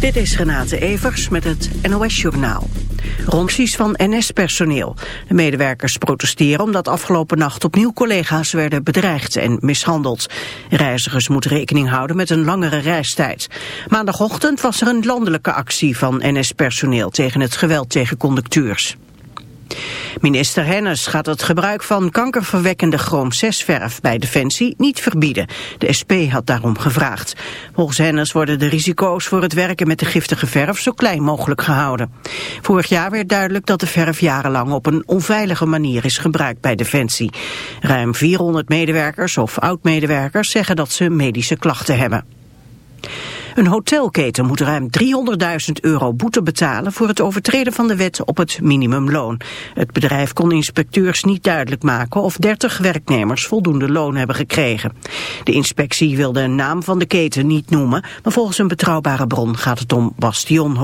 Dit is Renate Evers met het NOS Journaal. Romsies van NS-personeel. De medewerkers protesteren omdat afgelopen nacht opnieuw collega's werden bedreigd en mishandeld. Reizigers moeten rekening houden met een langere reistijd. Maandagochtend was er een landelijke actie van NS-personeel tegen het geweld tegen conducteurs. Minister Hennis gaat het gebruik van kankerverwekkende chroom-6-verf bij Defensie niet verbieden. De SP had daarom gevraagd. Volgens Hennis worden de risico's voor het werken met de giftige verf zo klein mogelijk gehouden. Vorig jaar werd duidelijk dat de verf jarenlang op een onveilige manier is gebruikt bij Defensie. Ruim 400 medewerkers of oud-medewerkers zeggen dat ze medische klachten hebben. Een hotelketen moet ruim 300.000 euro boete betalen voor het overtreden van de wet op het minimumloon. Het bedrijf kon inspecteurs niet duidelijk maken of 30 werknemers voldoende loon hebben gekregen. De inspectie wil de naam van de keten niet noemen, maar volgens een betrouwbare bron gaat het om Bastion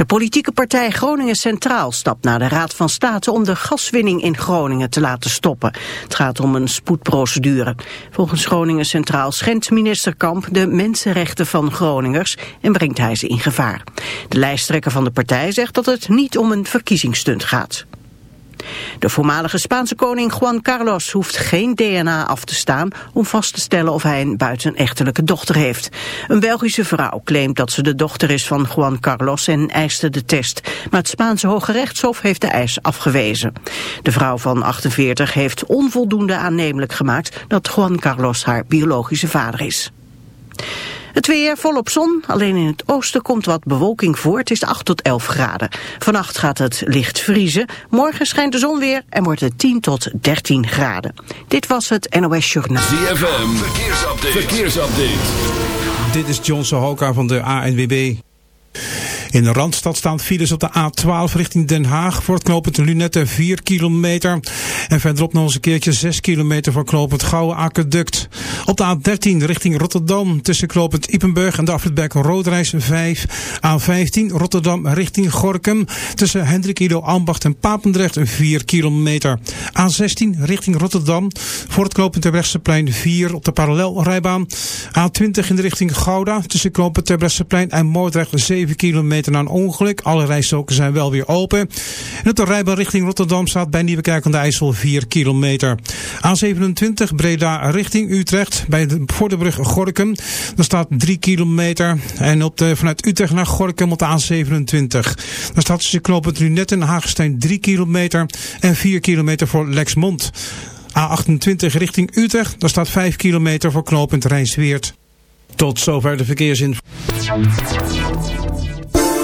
De politieke partij Groningen Centraal stapt naar de Raad van State om de gaswinning in Groningen te laten stoppen. Het gaat om een spoedprocedure. Volgens Groningen Centraal schendt minister Kamp de mensenrechten van Groningers en brengt hij ze in gevaar. De lijsttrekker van de partij zegt dat het niet om een verkiezingsstunt gaat. De voormalige Spaanse koning Juan Carlos hoeft geen DNA af te staan om vast te stellen of hij een buitenechtelijke dochter heeft. Een Belgische vrouw claimt dat ze de dochter is van Juan Carlos en eiste de test. Maar het Spaanse Hoge Rechtshof heeft de eis afgewezen. De vrouw van 48 heeft onvoldoende aannemelijk gemaakt dat Juan Carlos haar biologische vader is. Het weer volop zon, alleen in het oosten komt wat bewolking voor. Het is 8 tot 11 graden. Vannacht gaat het licht vriezen. Morgen schijnt de zon weer en wordt het 10 tot 13 graden. Dit was het NOS Journaal. ZFM, verkeersupdate. verkeersupdate. Dit is John Sohoka van de ANWB. In de Randstad staan files op de A12 richting Den Haag voor het knooppunt Lunette 4 kilometer. En verderop nog eens een keertje 6 kilometer voor knooppunt Gouwe Aqueduct. Op de A13 richting Rotterdam tussen knooppunt Ippenburg en de afritberg Roodreis 5. A15 Rotterdam richting Gorkum tussen Hendrik Ido Ambacht en Papendrecht 4 kilometer. A16 richting Rotterdam voor het knooppunt Terbrechtseplein 4 op de parallelrijbaan. A20 in de richting Gouda tussen knooppunt Terbrechtseplein en Moordrecht 7 kilometer na een ongeluk. Alle rijstroken zijn wel weer open. En op de rijbaan richting Rotterdam staat bij Nieuwekerk aan de IJssel 4 kilometer. A27 Breda richting Utrecht bij de, voor de brug Gorkum. Daar staat 3 kilometer. En op de, vanuit Utrecht naar Gorkum op de A27. Daar staat tussen knooppunt Lunet en Hagenstein 3 kilometer. En 4 kilometer voor Lexmond. A28 richting Utrecht. Daar staat 5 kilometer voor knooppunt Rijnsweert. Tot zover de verkeersinformatie.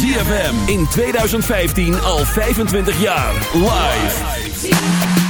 ZFM in 2015 al 25 jaar. Live.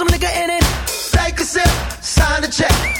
some in it. Take a sip, sign the check.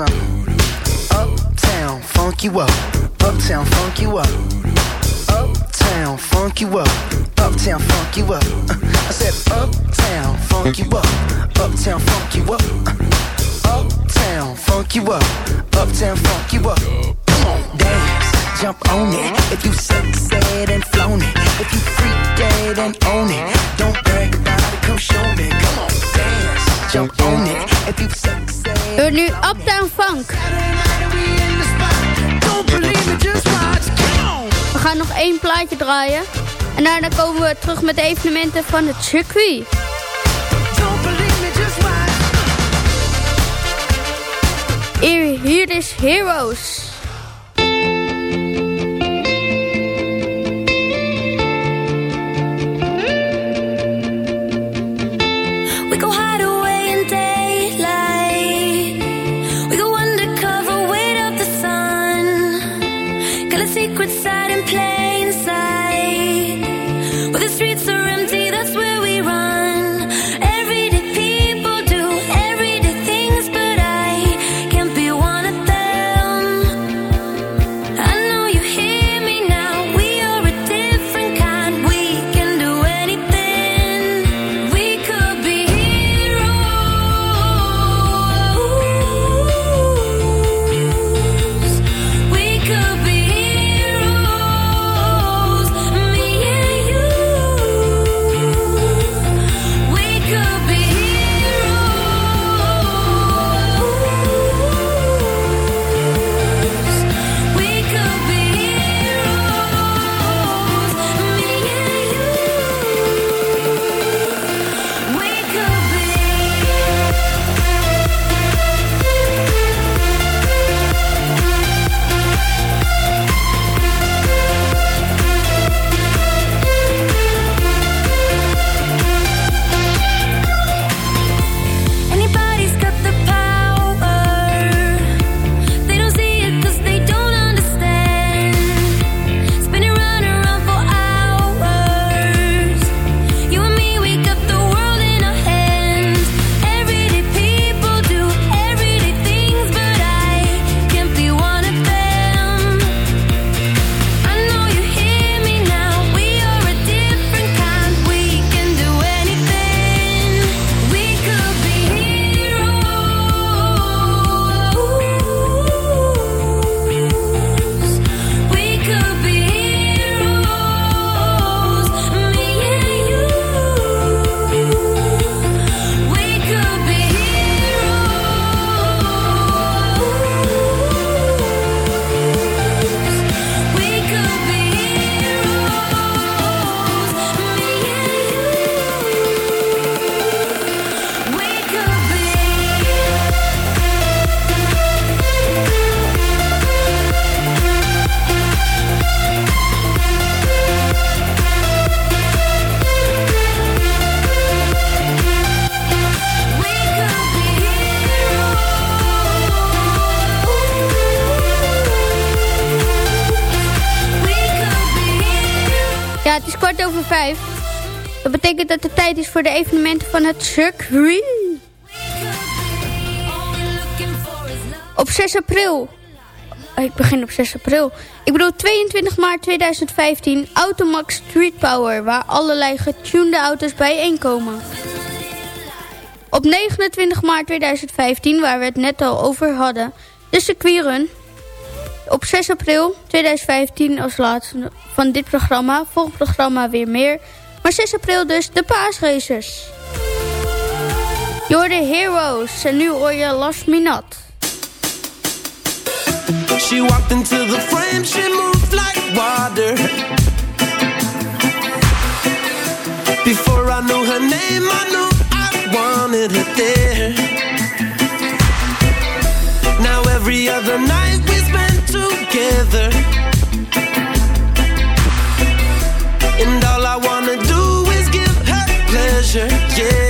Uptown, funk you up. Uptown, funk you up. Uptown, funk you up. Uptown, funk you up. I said, Uptown, funk you up. Uptown, funk you up. Uptown, funk you up. Uptown, funk you up. Come on, dance, jump on it. If you succeed and flown. If you freak dead and own. Don't brag about come show me. Come on, dance, jump on it. Succeed. Door nu Uptown Funk. We gaan nog één plaatje draaien. En daarna komen we terug met de evenementen van het circuit. Hier is Heroes. Het is kwart over vijf. Dat betekent dat het tijd is voor de evenementen van het circuit. Op 6 april. Oh, Ik begin op 6 april. Ik bedoel 22 maart 2015 Automax Street Power. Waar allerlei getunede auto's bijeenkomen. Op 29 maart 2015, waar we het net al over hadden. De circuitrun. Op 6 april 2015 als laatste van dit programma. Volgend programma weer meer. Maar 6 april dus de paasracers. The heroes. En nu hoor je Last Minute. She walked into the frame, she moved like water. Before I knew her name, I knew I wanted her there. Now every other night we spend together. And all I wanna do is give her pleasure, yeah.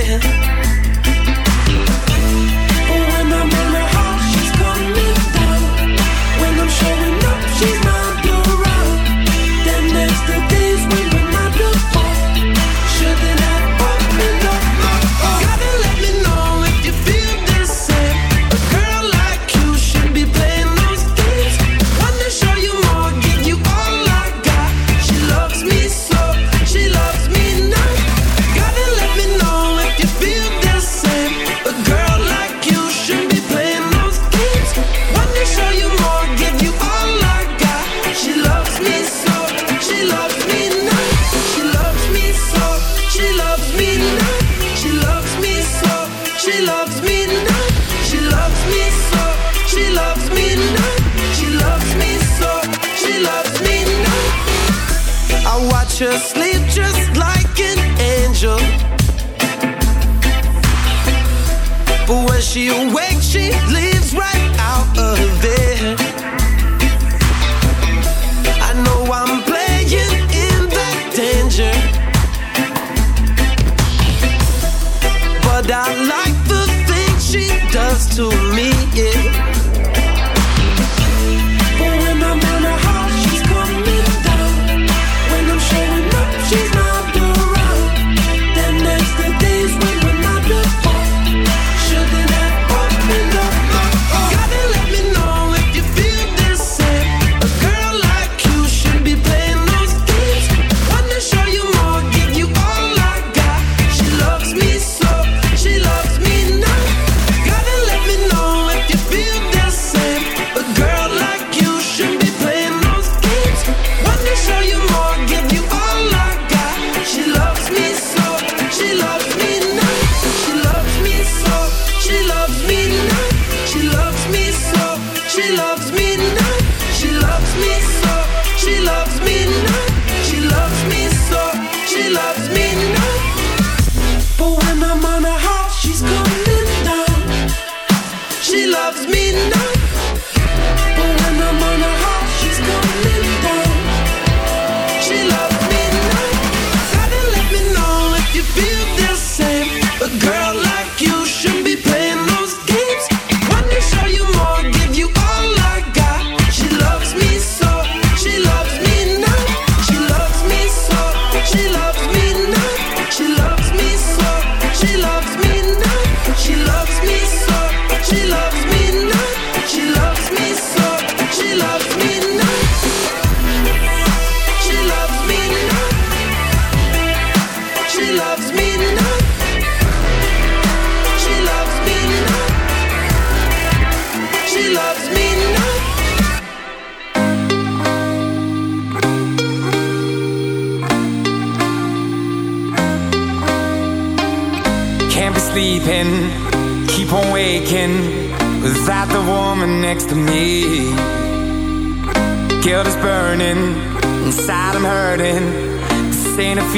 Just sleep just like an angel. But when she awakes, she leaves right out of there. I know I'm playing in that danger. But I like the things she does to me, yeah.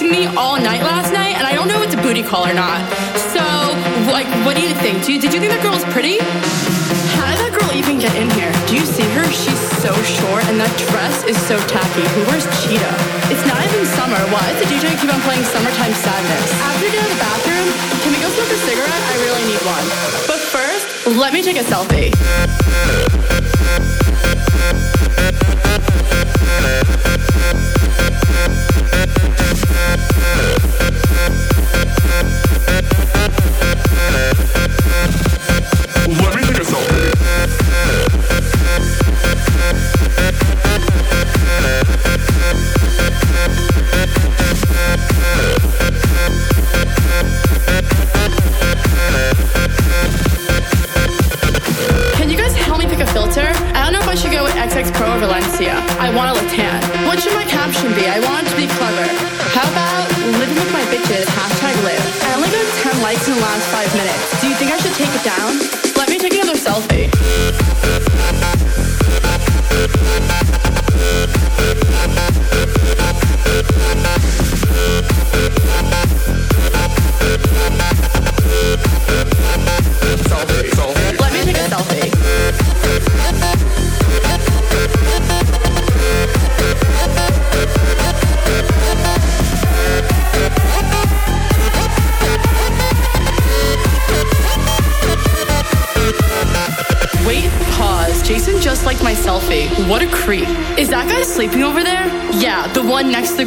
me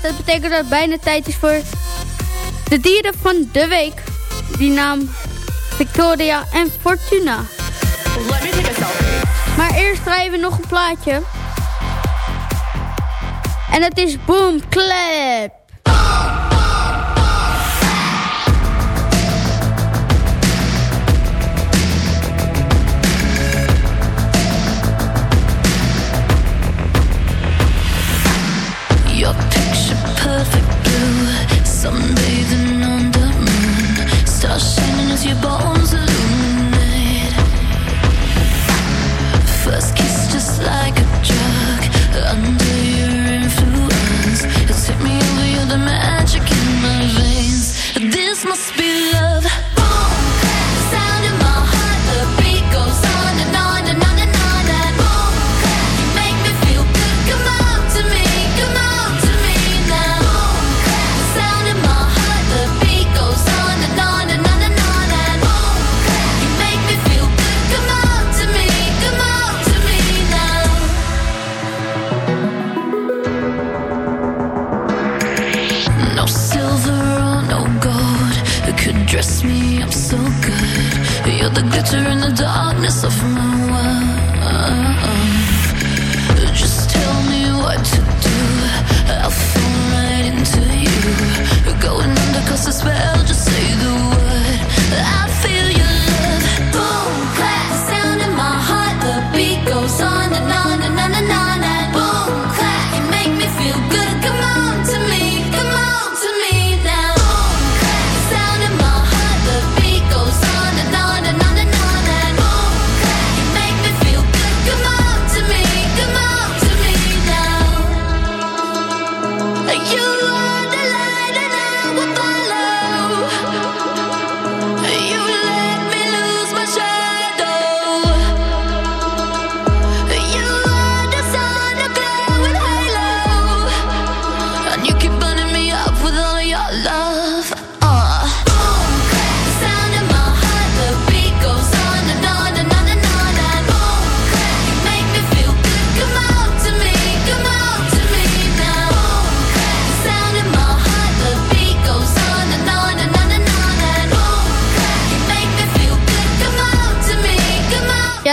dat betekent dat het bijna tijd is voor de dieren van de week. Die naam Victoria en Fortuna. Maar eerst draaien we nog een plaatje. En het is Boom Clap.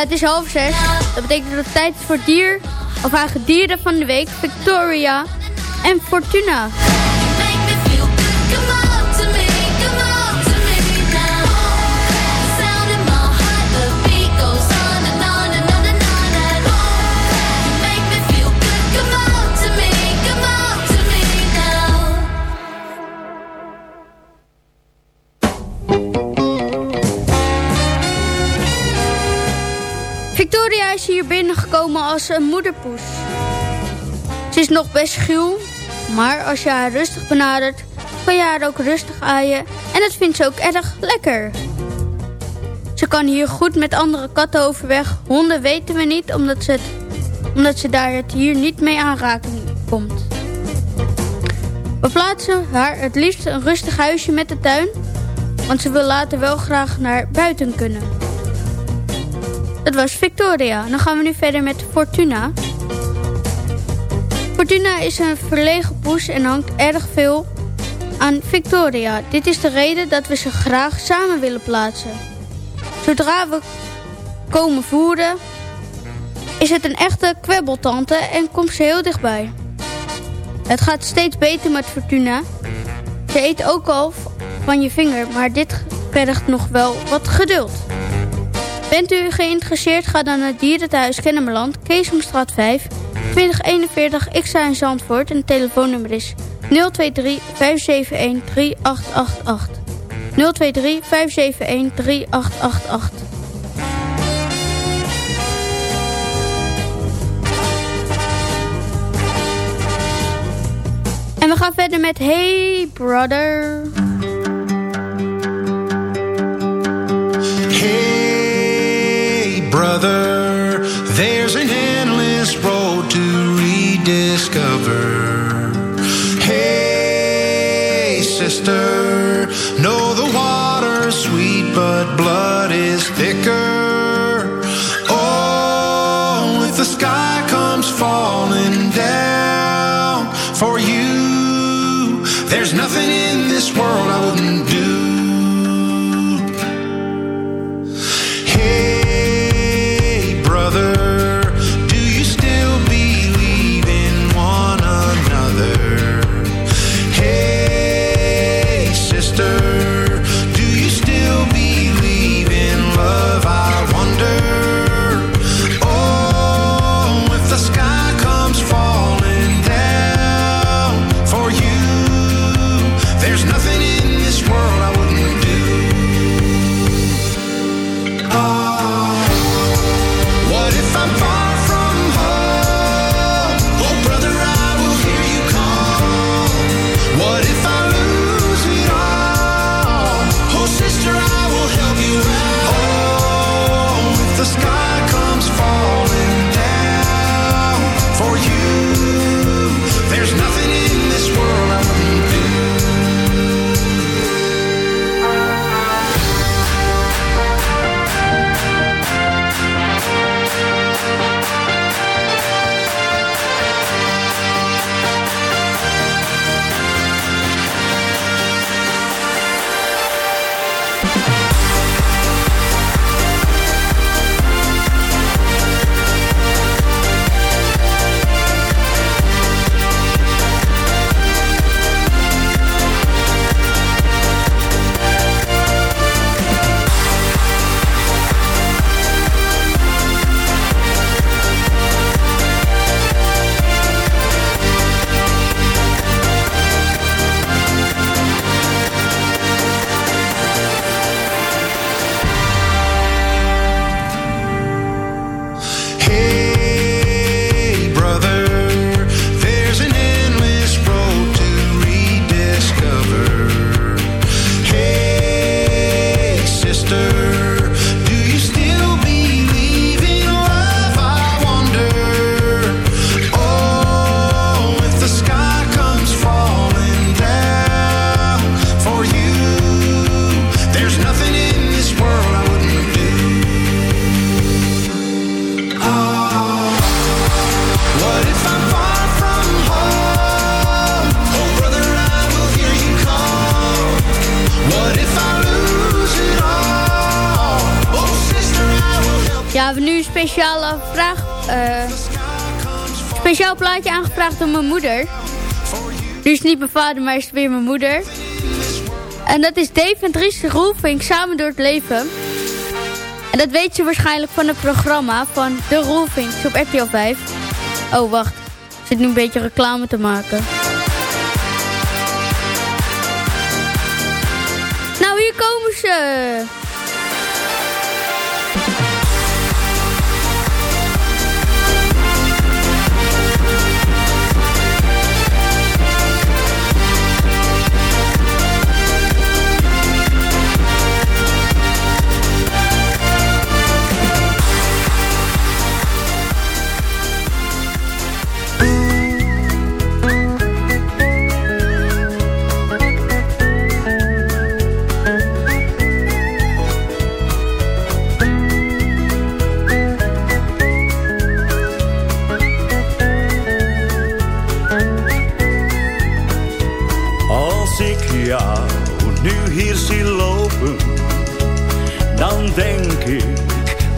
Het is half zes. Dat betekent dat het tijd is voor dier, of eigenlijk dieren van de week, Victoria en Fortuna. Binnengekomen als een moederpoes. Ze is nog best schuw, maar als je haar rustig benadert, kan je haar ook rustig aaien en dat vindt ze ook erg lekker. Ze kan hier goed met andere katten overweg. Honden weten we niet, omdat ze, omdat ze daar het hier niet mee aanraking komt. We plaatsen haar het liefst een rustig huisje met de tuin, want ze wil later wel graag naar buiten kunnen. Dat was Victoria. Dan gaan we nu verder met Fortuna. Fortuna is een verlegen poes en hangt erg veel aan Victoria. Dit is de reden dat we ze graag samen willen plaatsen. Zodra we komen voeren, is het een echte kwebbeltante en komt ze heel dichtbij. Het gaat steeds beter met Fortuna. Ze eet ook al van je vinger, maar dit vergt nog wel wat geduld. Bent u geïnteresseerd, ga dan naar Dierenthuis Kennemerland, Keesomstraat 5, 2041 Xa in Zandvoort en het telefoonnummer is 023 571 3888. 023 571 3888. En we gaan verder met Hey Brother. Brother, vader, maar is weer mijn moeder. En dat is Dave en Dries Roelvink samen door het leven. En dat weet je waarschijnlijk van het programma van De Roelvinks op RTL 5. Oh, wacht. Ik zit nu een beetje reclame te maken. Nou, hier komen ze.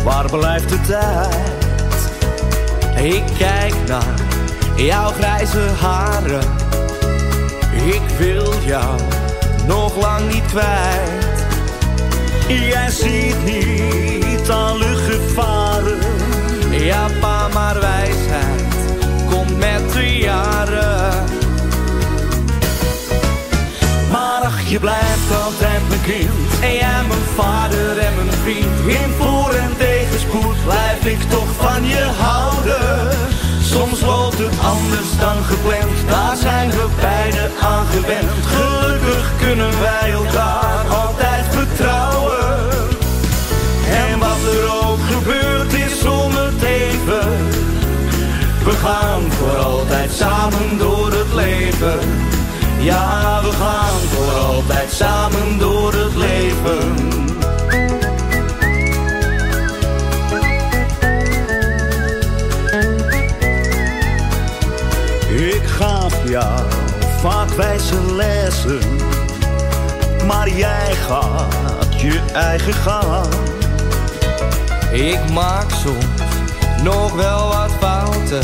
Waar blijft de tijd? Ik kijk naar jouw grijze haren, ik wil jou nog lang niet kwijt. Jij ziet niet alle gevaren, ja pa maar wijsheid komt met de jaren. Je blijft altijd mijn kind. En jij mijn vader en mijn vriend. In voor- en tegenspoed blijf ik toch van je houden. Soms loopt het anders dan gepland. Daar zijn we beiden aan gewend. Gelukkig kunnen wij elkaar altijd vertrouwen. En wat er ook gebeurt is om het even. We gaan voor altijd samen door het leven. Ja, we gaan voor altijd samen door het leven. Ik gaf jou vaak wijze lessen, maar jij gaat je eigen gang. Ik maak soms nog wel wat fouten.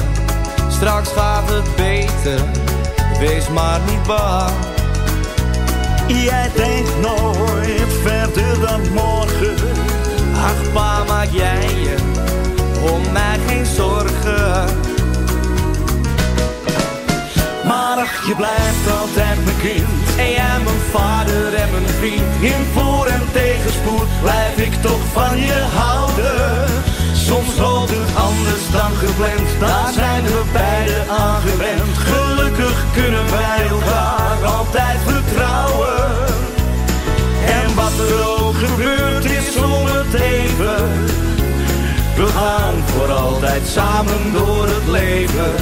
Straks gaat het beter, wees maar niet bang. Jij denkt nooit verder dan morgen. Ach pa, maak jij je om mij geen zorgen. Maar ach, je blijft altijd mijn kind. En jij mijn vader en mijn vriend. In voor- en tegenspoed blijf ik toch van je houden. Soms loopt het anders dan gepland. Daar zijn we beiden aan gewend. Gelukkig kunnen wij elkaar altijd vertrouwen. En wat er ook gebeurt is om het even. We gaan voor altijd samen door het leven.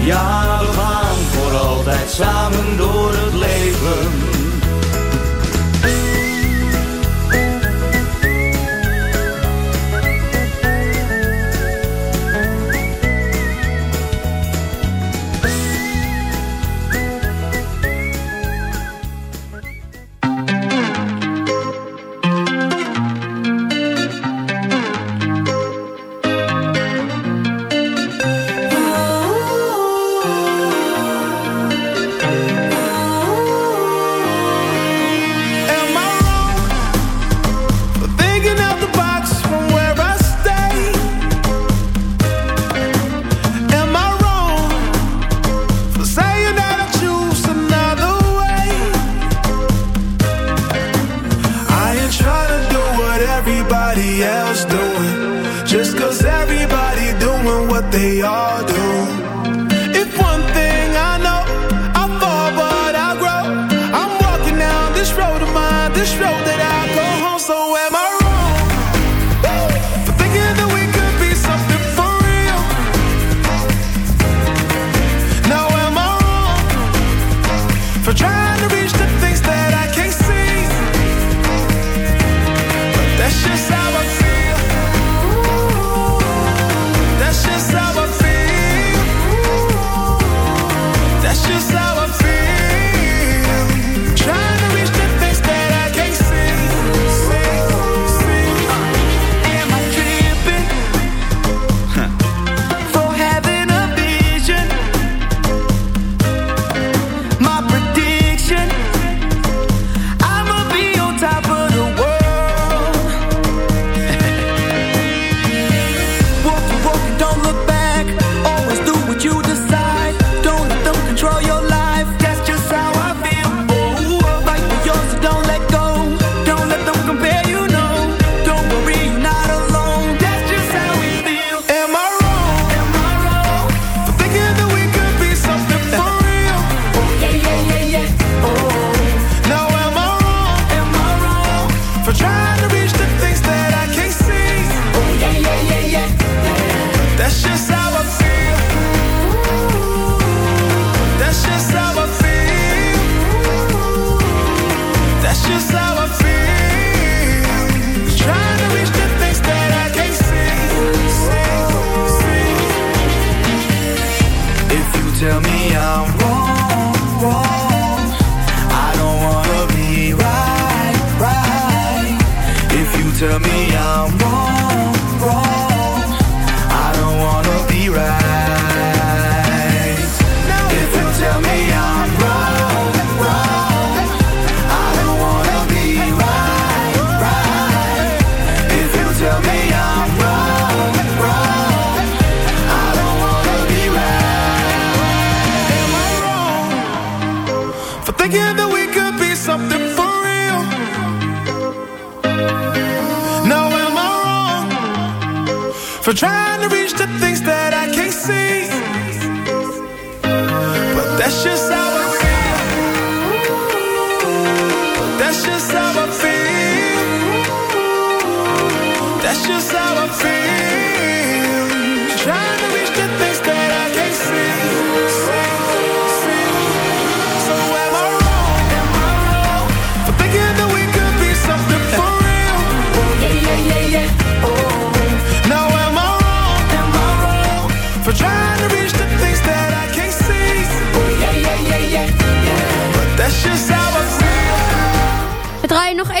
Ja, we gaan voor altijd samen door het leven.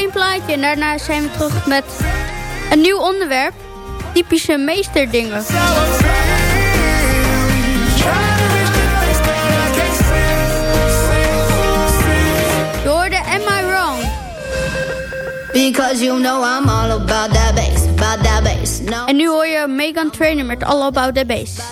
Één plaatje en daarna zijn we terug met een nieuw onderwerp. Typische meesterdingen. Je hoorde Am I Wrong? Because you know I'm all about that bass, about that bass. En nu hoor je Megan Trainer met All About The Bass.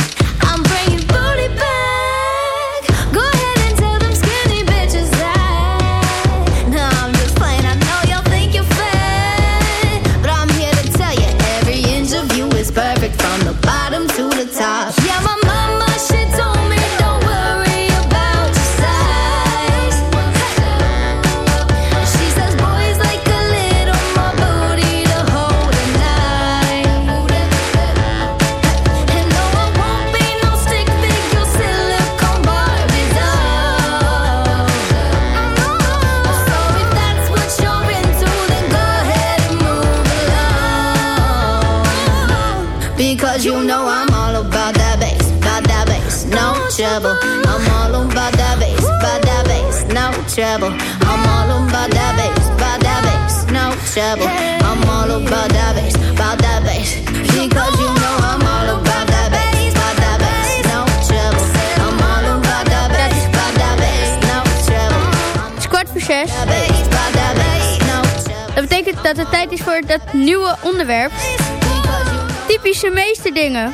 Because you know I'm all about that bass, about that bass, no trouble. I'm all about that bass, about that bass, no trouble. I'm all about that bass, about that bass, no trouble. I'm all about that bass, about that bass. Because you know I'm all about that bass, about that bass, no trouble. I'm all about that bass, about that bass, no trouble. Het is kwart voor zes. Dat betekent dat het tijd is voor dat nieuwe onderwerp. Typische meesterdingen.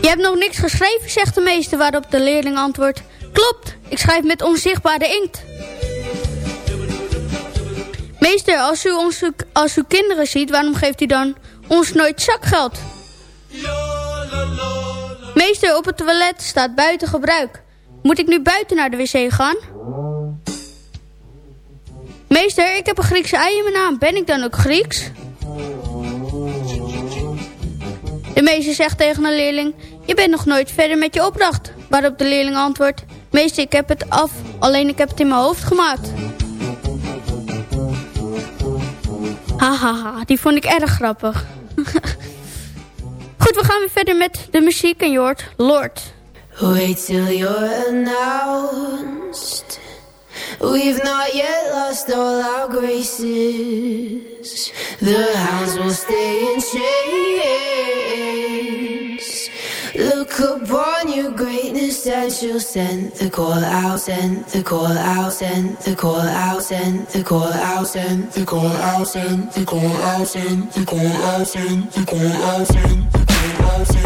Je hebt nog niks geschreven, zegt de meester, waarop de leerling antwoordt... Klopt, ik schrijf met onzichtbare inkt. Meester, als u, onze, als u kinderen ziet, waarom geeft u dan ons nooit zakgeld? Meester, op het toilet staat buiten gebruik. Moet ik nu buiten naar de wc gaan? Meester, ik heb een Griekse ei in mijn naam. Ben ik dan ook Grieks? De meester zegt tegen een leerling... Je bent nog nooit verder met je opdracht. Waarop de leerling antwoordt... Meester, ik heb het af. Alleen ik heb het in mijn hoofd gemaakt. Hahaha, die vond ik erg grappig. Goed, we gaan weer verder met de muziek en je Lord. Wait till you're announced. We've not yet lost all our graces. The hounds will stay in chains. Look upon your greatness and she'll send. The call out, send. The call out, send. The call out, send. The call out, send. The call out, send. The call out, send. The call out, send. The call out, send. The call out, send. the call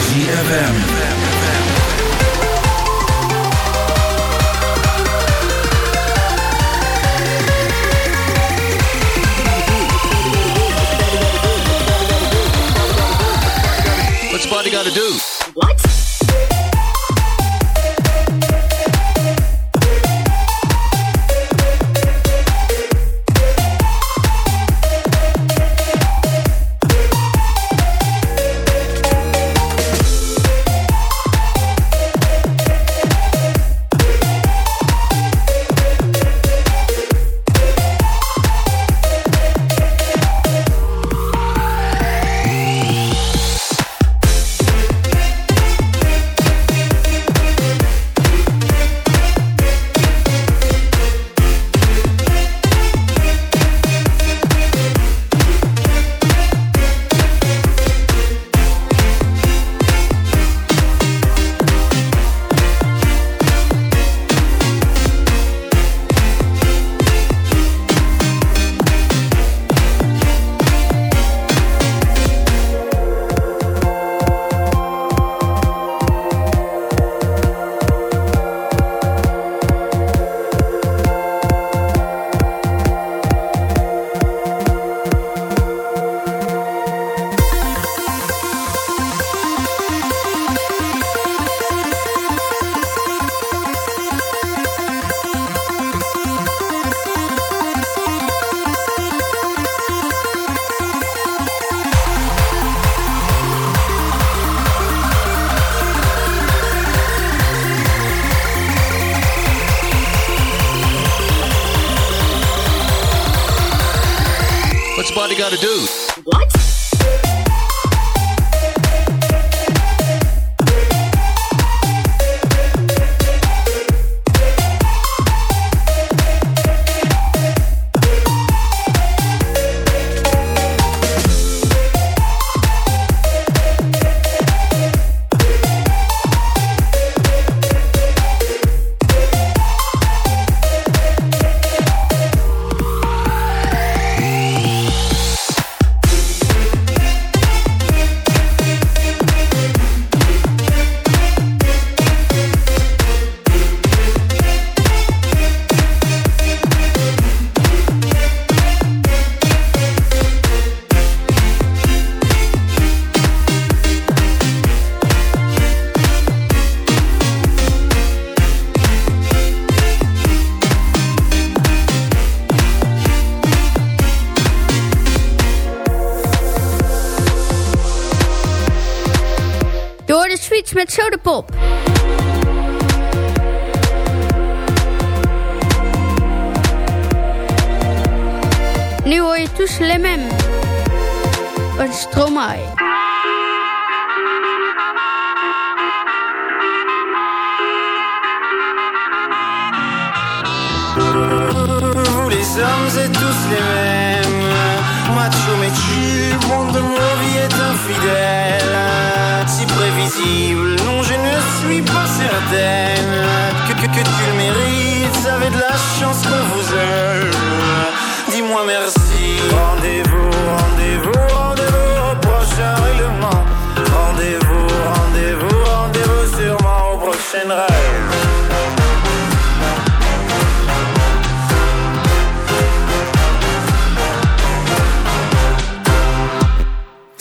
Mêmes. Van Stromae. Les hommes êtes tous les mêmes. Macho mais tu monde de mon vie est infidèle Si prévisible, non je ne suis pas certaine Que, que, que tu le mérites, avez de la chance qu'on vous aime Dis-moi merci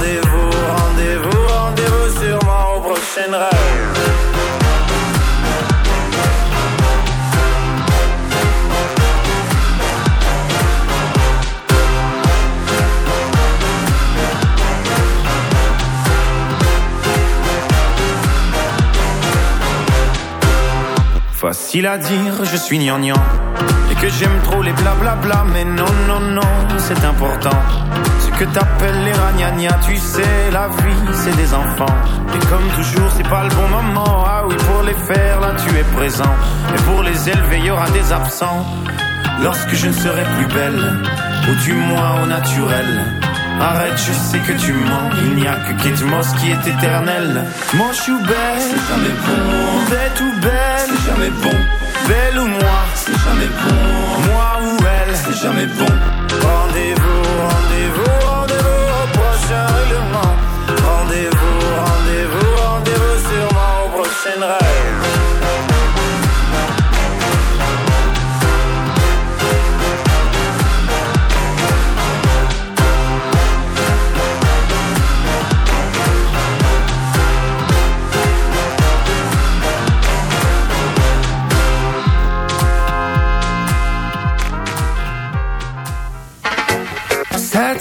Rendez-vous, rendez-vous, rendez-vous sûrement au prochain rêve. Facile à dire, je suis gnangnan Et que j'aime trop les blablabla Mais non, non, non, c'est important que t'appelles les ragnagnas Tu sais, la vie, c'est des enfants Et comme toujours, c'est pas le bon moment Ah oui, pour les faire, là, tu es présent Et pour les élever, il y aura des absents Lorsque je ne serai plus belle Ou du moins au naturel Arrête, je sais que tu mens. Il n'y a que Kate Moss qui est éternel. Manche ou belle, c'est jamais bon. Bête ou belle, c'est jamais bon. Belle ou moi, c'est jamais bon. Moi ou elle, c'est jamais bon. Rendez-vous, rendez-vous, Rendez-vous, rendez-vous, rendez-vous sûrement au prochain rêve.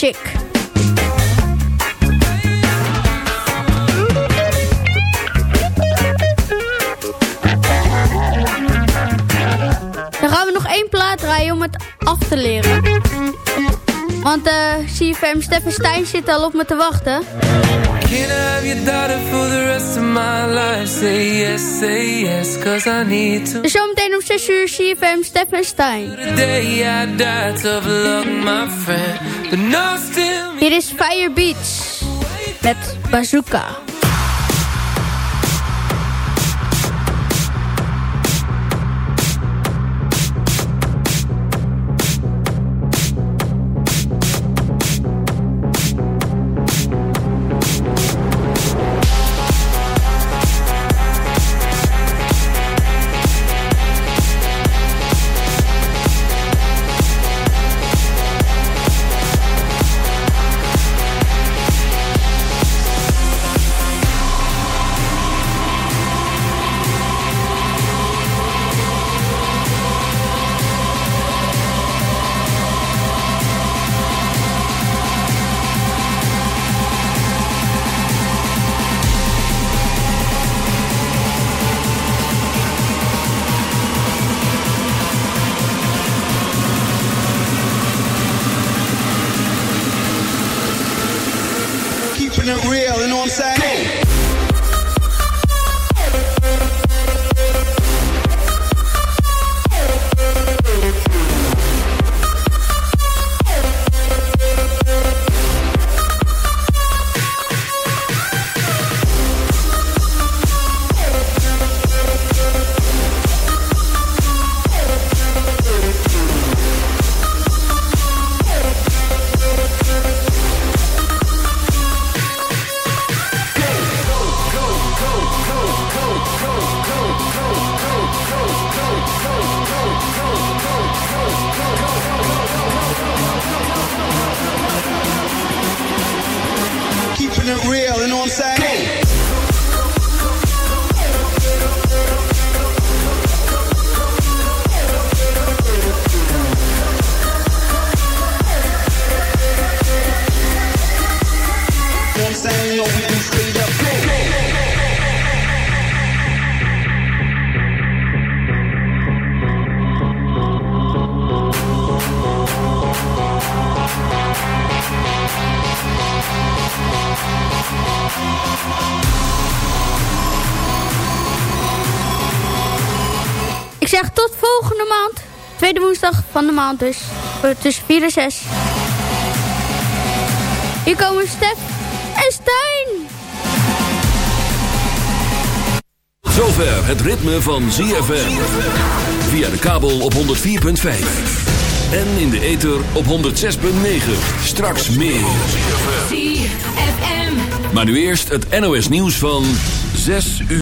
Dan gaan we nog één plaat draaien om het af te leren. Want eh CFM Steffen Stijn zit al op me te wachten. Can I have your daughter for the rest of my life? Say yes, say yes, 'cause I need to. Dus zometeen om 6 uur CFM I die, tough luck, my friend. Hier is Fire Beats met Bazooka. It real, maand dus. Tussen 4 en 6. Hier komen Stef en Stijn. Zover het ritme van ZFM. Via de kabel op 104.5. En in de ether op 106.9. Straks meer. Maar nu eerst het NOS nieuws van 6 uur.